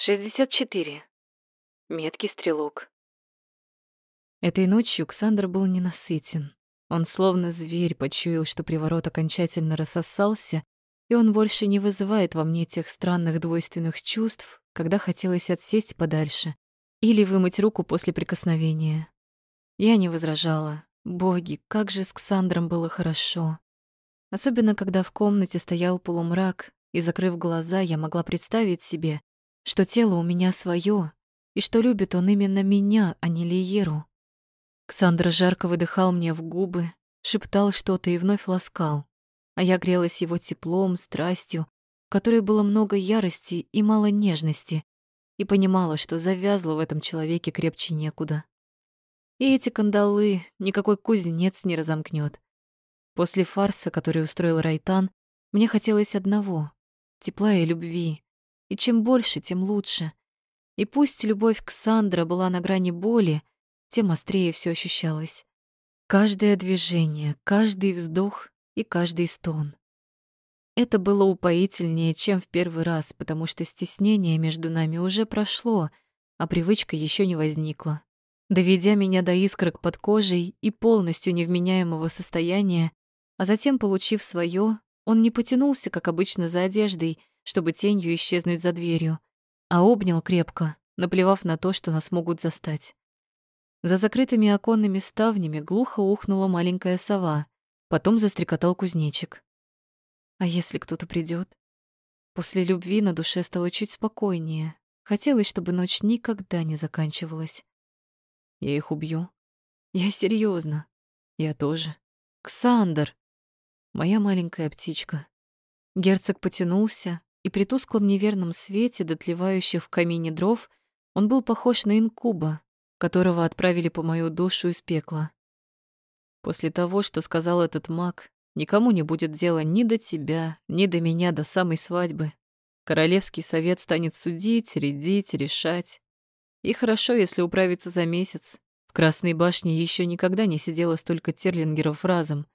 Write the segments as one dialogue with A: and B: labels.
A: 64. Меткий стрелок.
B: Этой ночью Ксандр был ненасытен. Он словно зверь почуял, что приворот окончательно рассосался, и он больше не вызывает во мне тех странных двойственных чувств, когда хотелось отсесть подальше или вымыть руку после прикосновения. Я не возражала. Боги, как же с Ксандром было хорошо. Особенно, когда в комнате стоял полумрак, и, закрыв глаза, я могла представить себе, что тело у меня свое, и что любит он именно меня, а не Лиеру. Ксандр жарко выдыхал мне в губы, шептал что-то и вновь ласкал, а я грелась его теплом, страстью, в которой было много ярости и мало нежности, и понимала, что завязла в этом человеке крепче некуда. И эти кандалы никакой кузнец не разомкнет. После фарса, который устроил Райтан, мне хотелось одного — тепла и любви, и чем больше, тем лучше. И пусть любовь к Сандра была на грани боли, тем острее все ощущалось. Каждое движение, каждый вздох и каждый стон. Это было упоительнее, чем в первый раз, потому что стеснение между нами уже прошло, а привычка еще не возникла. Доведя меня до искрок под кожей и полностью невменяемого состояния, а затем, получив свое, он не потянулся, как обычно, за одеждой, чтобы тенью исчезнуть за дверью, а обнял крепко, наплевав на то, что нас могут застать. За закрытыми оконными ставнями глухо ухнула маленькая сова, потом застрекотал кузнечик. А если кто-то придет? После любви на душе стало чуть спокойнее. Хотелось, чтобы ночь никогда не заканчивалась. Я их убью. Я серьезно. Я тоже. Ксандр! Моя маленькая птичка. Герцог потянулся, и при тусклом неверном свете, дотлевающих в камине дров, он был похож на инкуба, которого отправили по мою душу из пекла. После того, что сказал этот маг, никому не будет дела ни до тебя, ни до меня до самой свадьбы. Королевский совет станет судить, рядить, решать. И хорошо, если управиться за месяц. В Красной башне еще никогда не сидело столько терлингеров разом.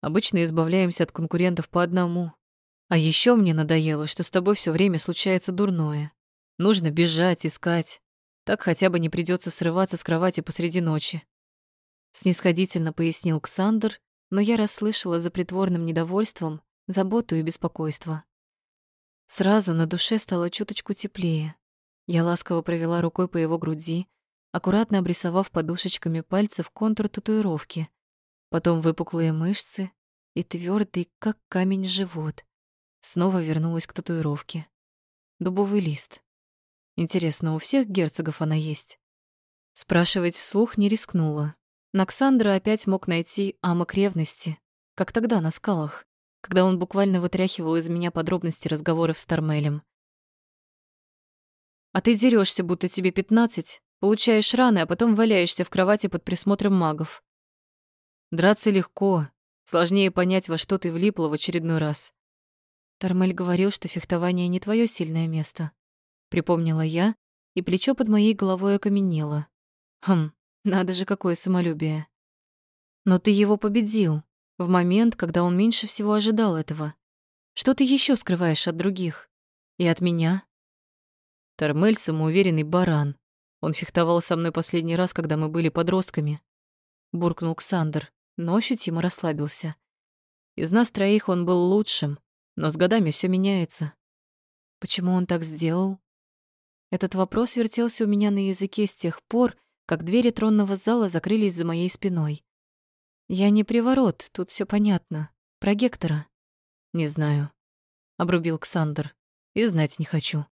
B: Обычно избавляемся от конкурентов по одному, а еще мне надоело, что с тобой все время случается дурное. Нужно бежать, искать. Так хотя бы не придется срываться с кровати посреди ночи. Снисходительно пояснил Ксандр, но я расслышала за притворным недовольством заботу и беспокойство. Сразу на душе стало чуточку теплее. Я ласково провела рукой по его груди, аккуратно обрисовав подушечками пальцев контур татуировки, потом выпуклые мышцы и твердый, как камень, живот. Снова вернулась к татуировке. Дубовый лист. Интересно, у всех герцогов она есть? Спрашивать вслух не рискнула. Наксандра опять мог найти амок ревности, как тогда на скалах, когда он буквально вытряхивал из меня подробности разговоров с Тармелем. «А ты дерешься, будто тебе пятнадцать, получаешь раны, а потом валяешься в кровати под присмотром магов. Драться легко, сложнее понять, во что ты влипла в очередной раз. Тармель говорил, что фехтование не твое сильное место. Припомнила я, и плечо под моей головой окаменело. Хм, надо же, какое самолюбие. Но ты его победил в момент, когда он меньше всего ожидал этого. Что ты еще скрываешь от других? И от меня? Тармель самоуверенный баран. Он фехтовал со мной последний раз, когда мы были подростками. Буркнул Ксандр, но ощутимо расслабился. Из нас троих он был лучшим, но с годами все меняется. Почему он так сделал? Этот вопрос вертелся у меня на языке с тех пор, как двери тронного зала закрылись за моей спиной. Я не приворот, тут все понятно. Про Гектора. Не знаю, обрубил Ксандр. И знать не хочу.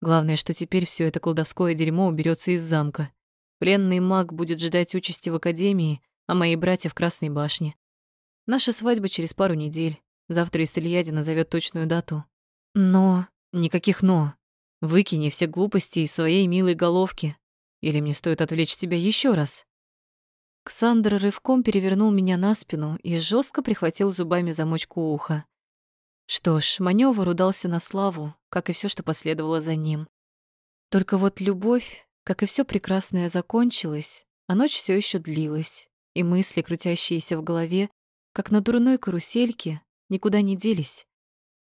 B: Главное, что теперь все это колдовское дерьмо уберется из замка. Пленный маг будет ждать участи в академии, а мои братья в Красной башне. Наша свадьба через пару недель. Завтра Истельяди назовет точную дату. Но... Никаких «но». Выкини все глупости из своей милой головки. Или мне стоит отвлечь тебя еще раз? Ксандр рывком перевернул меня на спину и жестко прихватил зубами замочку уха. Что ж, маневр удался на славу, как и все, что последовало за ним. Только вот любовь, как и все прекрасное, закончилась, а ночь все еще длилась, и мысли, крутящиеся в голове, как на дурной карусельке, никуда не делись.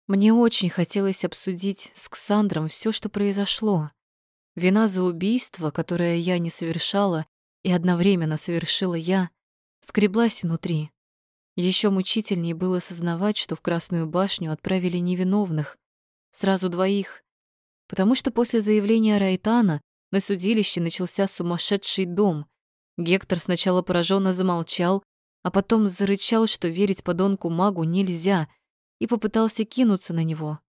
B: Мне очень хотелось обсудить с Ксандром все, что произошло, Вина за убийство, которое я не совершала и одновременно совершила я, скреблась внутри. Еще мучительнее было осознавать, что в Красную башню отправили невиновных, сразу двоих, потому что после заявления Райтана на судилище начался сумасшедший дом. Гектор сначала пораженно замолчал, а потом зарычал, что верить подонку-магу нельзя, и попытался кинуться на него.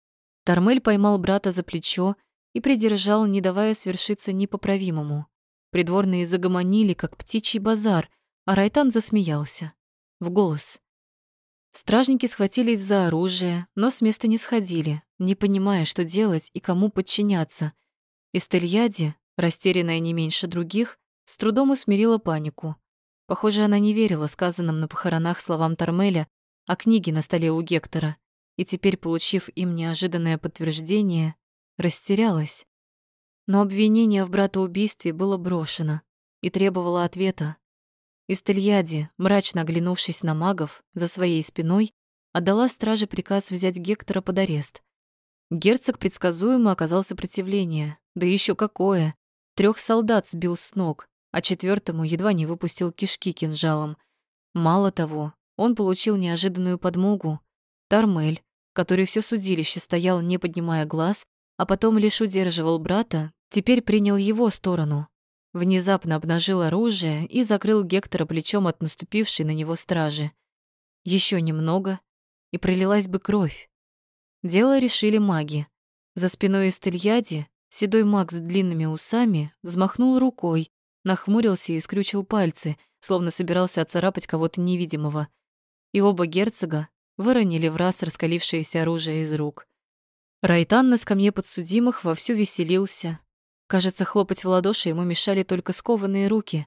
B: Тормель поймал брата за плечо и придержал, не давая свершиться непоправимому. Придворные загомонили, как птичий базар, а Райтан засмеялся. В голос. Стражники схватились за оружие, но с места не сходили, не понимая, что делать и кому подчиняться. Истельяди, растерянная не меньше других, с трудом усмирила панику. Похоже, она не верила сказанным на похоронах словам Тормеля о книге на столе у Гектора, и теперь, получив им неожиданное подтверждение, растерялась. Но обвинение в братоубийстве было брошено и требовало ответа. Истельяди, мрачно оглянувшись на магов за своей спиной, отдала страже приказ взять Гектора под арест. Герцог предсказуемо оказал сопротивление, да еще какое. Трех солдат сбил с ног, а четвертому едва не выпустил кишки кинжалом. Мало того, он получил неожиданную подмогу. Тармель, который все судилище стоял, не поднимая глаз, а потом лишь удерживал брата, теперь принял его сторону. Внезапно обнажил оружие и закрыл Гектора плечом от наступившей на него стражи. Еще немного, и пролилась бы кровь. Дело решили маги. За спиной Эстельяди седой маг с длинными усами взмахнул рукой, нахмурился и скрючил пальцы, словно собирался отцарапать кого-то невидимого. И оба герцога выронили в раз раскалившееся оружие из рук. Райтан на скамье подсудимых вовсю веселился. Кажется, хлопать в ладоши ему мешали только скованные руки.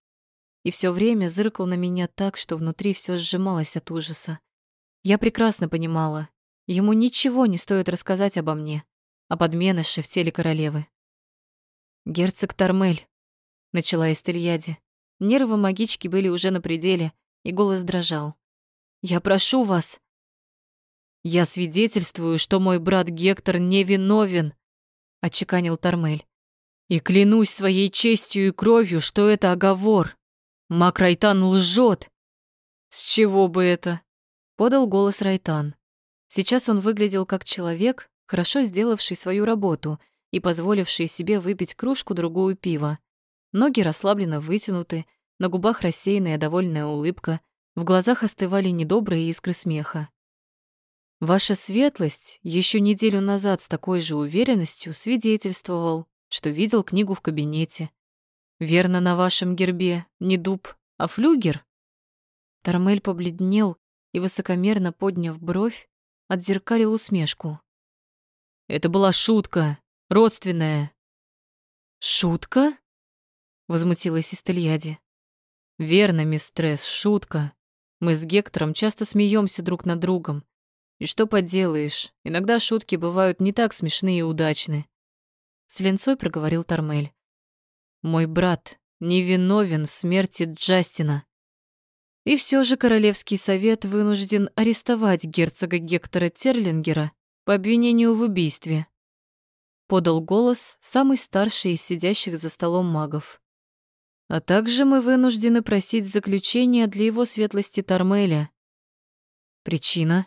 B: И все время зыркал на меня так, что внутри все сжималось от ужаса. Я прекрасно понимала, ему ничего не стоит рассказать обо мне, о подменыше в теле королевы. «Герцог Тормель», — начала Эстельяди. Нервы магички были уже на пределе, и голос дрожал. «Я прошу вас, «Я свидетельствую, что мой брат Гектор невиновен», — отчеканил Тормель. «И клянусь своей честью и кровью, что это оговор. Мак Райтан лжет». «С чего бы это?» — подал голос Райтан. Сейчас он выглядел как человек, хорошо сделавший свою работу и позволивший себе выпить кружку-другую пива. Ноги расслабленно вытянуты, на губах рассеянная довольная улыбка, в глазах остывали недобрые искры смеха. Ваша светлость еще неделю назад с такой же уверенностью свидетельствовал, что видел книгу в кабинете. Верно, на вашем гербе не дуб, а флюгер? Тормель побледнел и, высокомерно подняв бровь, отзеркалил усмешку. Это была шутка, родственная. Шутка? Возмутилась Истельяди. Верно, мистресс, шутка. Мы с Гектором часто смеемся друг над другом, и что поделаешь, иногда шутки бывают не так смешные и удачны. С ленцой проговорил Тормель. Мой брат невиновен в смерти Джастина. И все же Королевский совет вынужден арестовать герцога Гектора Терлингера по обвинению в убийстве. Подал голос самый старший из сидящих за столом магов. А также мы вынуждены просить заключения для его светлости Тормеля. Причина?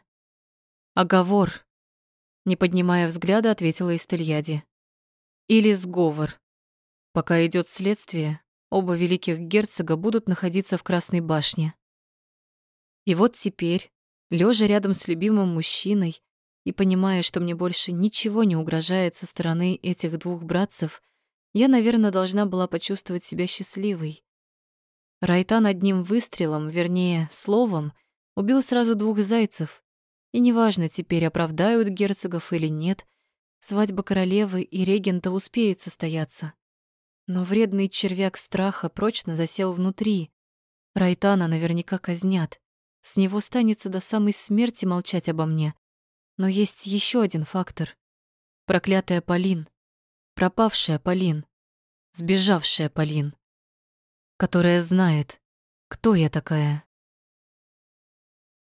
B: «Оговор», — не поднимая взгляда, ответила Истельяди. «Или сговор. Пока идет следствие, оба великих герцога будут находиться в Красной башне. И вот теперь, лежа рядом с любимым мужчиной и понимая, что мне больше ничего не угрожает со стороны этих двух братцев, я, наверное, должна была почувствовать себя счастливой. Райтан одним выстрелом, вернее, словом, убил сразу двух зайцев, и неважно теперь, оправдают герцогов или нет, свадьба королевы и регента успеет состояться. Но вредный червяк страха прочно засел внутри. Райтана наверняка казнят. С него станется до самой смерти молчать обо мне. Но есть еще один фактор. Проклятая Полин. Пропавшая Полин. Сбежавшая Полин. Которая знает, кто я такая.